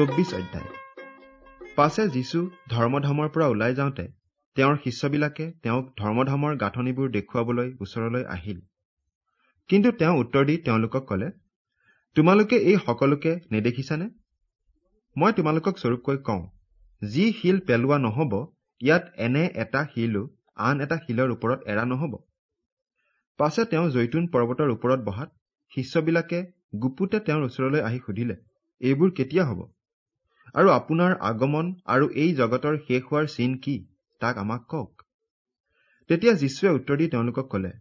চৌব্বিছ অধ্যায়। পাছে যীশু ধৰ্মধামৰ পৰা ওলাই যাওঁতে তেওঁৰ শিষ্যবিলাকে তেওঁক ধৰ্মধামৰ গাঁথনিবোৰ দেখুৱাবলৈ ওচৰলৈ আহিল। কিন্তু তেওঁ উত্তৰ দি তেওঁলোকক কলে তোমালোকে এই সকলোকে নেদেখিছানে? মই তোমালোকক স্বৰূপকৈ কওঁ যি শিল পেলোৱা নহব ইয়াত এনে এটা শিলো আন এটা শিলৰ ওপৰত এৰা নহব। পাছে তেওঁ জৈতুন পৰ্বতৰ ওপৰত বহাত শিষ্যবিলাকে গুপুতে তেওঁৰ ওচৰলৈ আহি সুধিলে এইবোৰ কেতিয়া হ'ব? আৰু আপোনাৰ আগমন আৰু এই জগতৰ শেষ হোৱাৰ চিন কি? তাক আমাক কওক। তেতিয়া যীশুৱে উত্তৰ দি তেওঁলোকক কলে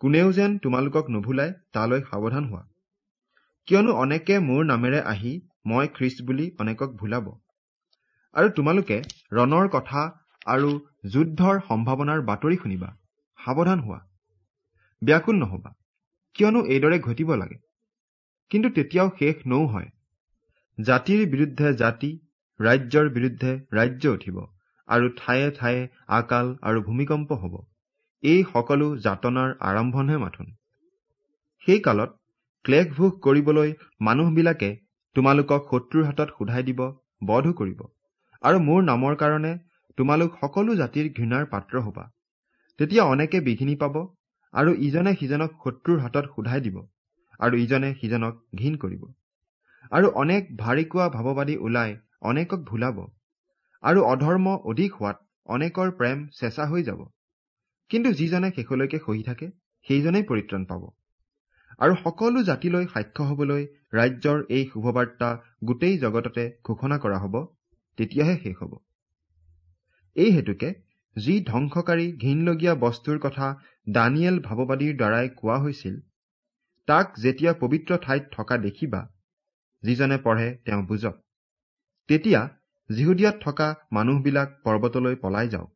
কোনেও যেন তোমালোকক নুভুলাই তালৈ সাৱধান হোৱা। কিয়নো অনেকে মোৰ নামেৰে আহি মই খ্ৰীষ্ট বুলি অনেকক ভুলাব। আৰু তোমালোকে ৰণৰ কথা আৰু যুদ্ধৰ সম্ভাৱনাৰ বাতৰি শুনিবা। সাৱধান হোৱা। ব্যাকুল নহবা। কিয়নো এইদৰে ঘটিব লাগে। কিন্তু তেতিয়াও শেষ নৌ হয়। জাতিৰ বিৰুদ্ধে জাতি ৰাজ্যৰ বিৰুদ্ধে ৰাজ্য উঠিব আৰু ঠায়ে ঠায়ে আকাল আৰু ভূমিকম্প হব। এই সকলো যাতনাৰ আৰম্ভণহে মাথোন। সেই কালত ক্লেশ ভোগ কৰিবলৈ মানুহবিলাকে তোমালোকক শত্ৰুৰ হাতত সোধাই দিব বধো কৰিব আৰু মোৰ নামৰ কাৰণে তোমালোক সকলো জাতিৰ ঘৃণাৰ পাত্ৰ হবা। তেতিয়া অনেকে বিঘিনি পাব আৰু ইজনে সিজনক শত্ৰুৰ হাতত সোধাই দিব আৰু ইজনে সিজনক ঘীন কৰিব। আৰু অনেক ভাৰিকোৱা ভাৱবাদী ওলাই অনেকক ভুলাব আৰু অধৰ্ম অধিক হোৱাত অনেকৰ প্ৰেম চেঁচা হৈ যাব। কিন্তু যিজনে শেষলৈকে সহি থাকে সেইজনেই পৰিত্ৰাণ পাব। আৰু সকলো জাতিলৈ সাক্ষ্য হবলৈ ৰাজ্যৰ এই শুভবাৰ্তা গোটেই জগততে ঘোষণা কৰা হব তেতিয়াহে শেষ হব। এই হেতুকে যি ধ্বংসকাৰী ঘীনলগীয়া বস্তুৰ কথা দানিয়েল ভাৱবাদীৰ দ্বাৰাই কোৱা হৈছিল তাক যেতিয়া পবিত্ৰ ঠাইত থকা দেখিবা যিজনে পঢ়ে তেওঁ বুজক। তেতিয়া যিহুদিয়াত থকা মানুহবিলাক পৰ্বতলৈ পলাই যাওক।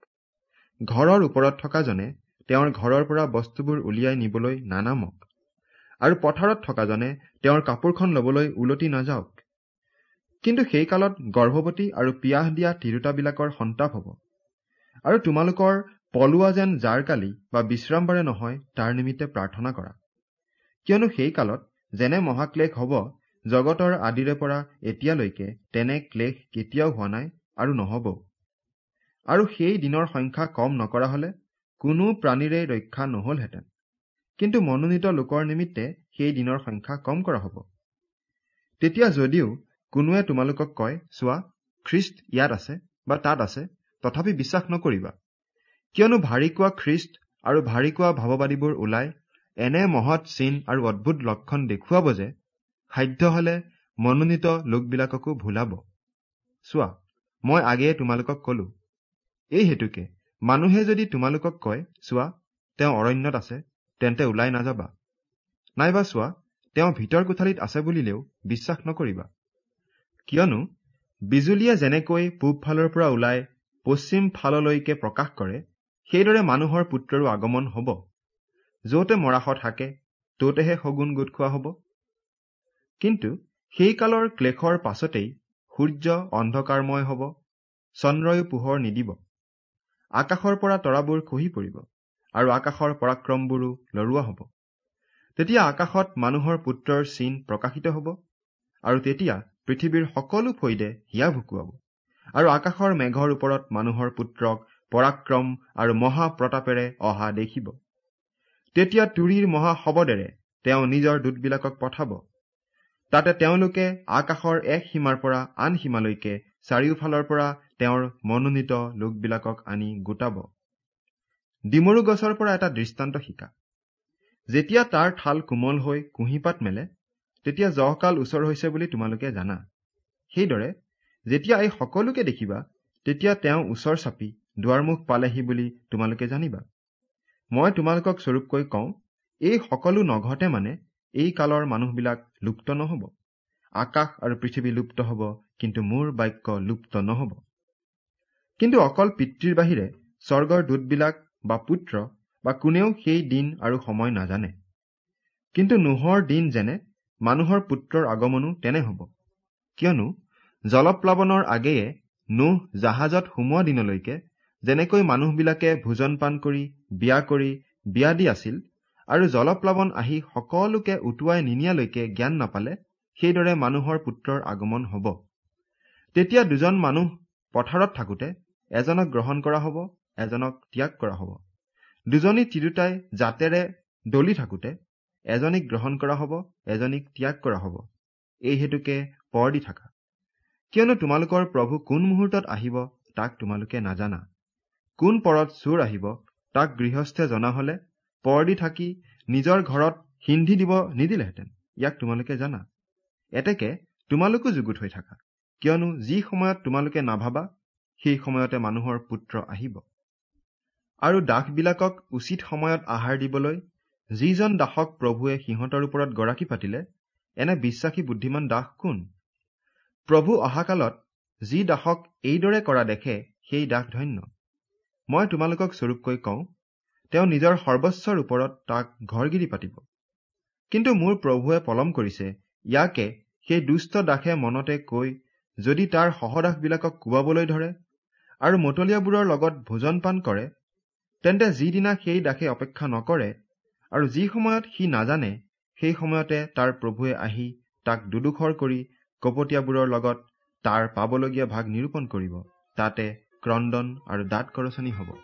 ঘৰৰ ওপৰত থকাজনে তেওঁৰ ঘৰৰ পৰা বস্তুবোৰ উলিয়াই নিবলৈ নানামক আৰু পথাৰত থকাজনে তেওঁৰ কাপোৰখন লবলৈ ওলটি নাযাওক। কিন্তু সেই কালত গৰ্ভৱতী আৰু পিয়াহ দিয়া তিৰোতাবিলাকৰ সন্তাপ হব আৰু তোমালোকৰ পলোৱা যেন জাৰকালি বা বিশ্ৰামবাৰে নহয় তাৰ নিমিত্তে প্ৰাৰ্থনা কৰা। কিয়নো সেই কালত যেনে মহাক্লেশ হব জগতৰ আদিৰে পৰা এতিয়ালৈকে তেনে ক্লেশ কেতিয়াও হোৱা নাই আৰু নহব আৰু সেই দিনৰ সংখ্যা কম নকৰা হলে কোনো প্ৰাণীৰে ৰক্ষা নহলহেঁতেন। কিন্তু মনোনীত লোকৰ নিমিত্তে সেই দিনৰ সংখ্যা কম কৰা হব। তেতিয়া যদিও কোনোৱে তোমালোকক কয় চোৱা খ্ৰীষ্ট ইয়াত আছে বা তাত আছে তথাপি বিশ্বাস নকৰিবা। কিয়নো ভাৰিকোৱা খ্ৰীষ্ট আৰু ভাৰিকোৱা ভাৱবাদীবোৰ ওলাই এনে মহৎ চিন আৰু অদ্ভুত লক্ষণ দেখুৱাব যে সাধ্য হলে মনোনীত লোকবিলাককো ভুলাব। চোৱা মই আগেয়ে তোমালোকক কলো এই হেতুকে মানুহে যদি তোমালোকক কয় চোৱা তেওঁ অৰণ্যত আছে তেন্তে ওলাই নাযাবা। নাইবা চোৱা তেওঁ ভিতৰ কোঠালিত আছে বুলিলেও বিশ্বাস নকৰিবা। কিয়নো বিজুলীয়ে যেনেকৈ পূব ফালৰ পৰা ওলাই পশ্চিম ফাললৈকে প্ৰকাশ কৰে সেইদৰে মানুহৰ পুত্ৰৰো আগমন হব। যতে মৰাশ থাকে ততেহে শগুন গোট খোৱা হব। কিন্তু সেই কালৰ ক্লেশৰ পাছতেই সূৰ্য অন্ধকাৰময় হব চন্দ্ৰয়ো পোহৰ নিদিব। আকাশৰ পৰা তৰাবোৰ খহি পৰিব আৰু আকাশৰ পৰাক্ৰমবোৰো লৰোৱা হব। তেতিয়া আকাশত মানুহৰ পুত্ৰৰ চিন প্ৰকাশিত হব আৰু তেতিয়া পৃথিৱীৰ সকলো ফৈদে হিয়া ভুকুৱাব আৰু আকাশৰ মেঘৰ ওপৰত মানুহৰ পুত্ৰক পৰাক্ৰম আৰু মহাপ্ৰতাপেৰে অহা দেখিব। তেতিয়া তুৰীৰ মহাশবদেৰে তেওঁ নিজৰ দূতবিলাকক পঠাব তাতে তেওঁলোকে আকাশৰ এক সীমাৰ পৰা আন সীমালৈকে চাৰিওফালৰ পৰা তেওঁৰ মনোনীত লোকবিলাকক আনি গোটাব। ডিমৰু গছৰ পৰা এটা দৃষ্টান্ত শিকা। যেতিয়া তাৰ ঠাল কোমল হৈ কুঁহিপাত মেলে তেতিয়া জহকাল ওচৰ হৈছে বুলি তোমালোকে জানা। সেইদৰে যেতিয়া এই সকলোকে দেখিবা তেতিয়া তেওঁ ওচৰ চাপি দুৱাৰমুখ পালেহি বুলি তোমালোকে জানিবা। মই তোমালোকক স্বৰূপকৈ কওঁ এই সকলো নঘটে মানে এই কালৰ মানুহবিলাক লুপ্ত নহব। আকাশ আৰু পৃথিৱী লুপ্ত হব কিন্তু মোৰ বাক্য লুপ্ত নহব। কিন্তু অকল পিতৃৰ বাহিৰে স্বৰ্গৰ দূতবিলাক বা পুত্ৰ বা কোনেও সেই দিন আৰু সময় নাজানে। কিন্তু নোহৰ দিন যেনে মানুহৰ পুত্ৰৰ আগমনো তেনে হব। কিয়নো জলপ্লাৱনৰ আগেয়ে নোহ জাহাজত সোমোৱা দিনলৈকে যেনেকৈ মানুহবিলাকে ভোজন পান কৰি বিয়া কৰি বিয়া দি আছিল আৰু জলপ্লাৱন আহি সকলোকে উটুৱাই নিনিয়ালৈকে জ্ঞান নাপালে সেইদৰে মানুহৰ পুত্ৰৰ আগমন হব। তেতিয়া দুজন মানুহ পথাৰত থাকোতে এজনক গ্ৰহণ কৰা হব এজনক ত্যাগ কৰা হব। দুজনী তিৰোতাই জাতেৰে দলি থাকোতে এজনীক গ্ৰহণ কৰা হব এজনীক ত্যাগ কৰা হব। এই হেতুকে পৰ দি থাকা। কিয়নো তোমালোকৰ প্ৰভু কোন মুহূৰ্তত আহিব তাক তোমালোকে নাজানা। কোন পৰত চোৰ আহিব তাক গৃহস্থে জনা হলে পৰ দি থাকি নিজৰ ঘৰত সিন্ধি দিব নিদিলেহেঁতেন। ইয়াক তোমালোকে জানা। এতেকে তোমালোকো যুগুত হৈ থাকা। কিয়নো যি সময়ত তোমালোকে নাভাবা সেই সময়তে মানুহৰ পুত্ৰ আহিব। আৰু দাসবিলাকক উচিত সময়ত আহাৰ দিবলৈ যিজন দাসক প্ৰভুৱে সিহঁতৰ ওপৰত গৰাকী পাতিলে এনে বিশ্বাসী বুদ্ধিমান দাস কোন? প্ৰভু অহাকালত যি দাসক এইদৰে কৰা দেখে সেই দাস ধন্য। মই তোমালোকক স্বৰূপকৈ কওঁ তেওঁ নিজৰ সৰ্বস্বৰ ওপৰত তাক ঘৰগিৰি পাতিব। কিন্তু মোৰ প্ৰভুৱে পলম কৰিছে ইয়াকে সেই দুষ্ট দাসে মনতে কৈ যদি তাৰ সহদাসবিলাকক কোবাবলৈ ধৰে আৰু মতলীয়াবোৰৰ লগত ভোজন পান কৰে তেন্তে যিদিনা সেই দাসে অপেক্ষা নকৰে আৰু যি সময়ত সি নাজানে সেই সময়তে তাৰ প্ৰভুৱে আহি তাক দুদোখৰ কৰি কপটীয়াবোৰৰ লগত তাৰ পাবলগীয়া ভাগ নিৰূপণ কৰিব তাতে ক্ৰদন আৰু দাঁত কৰচনি হব।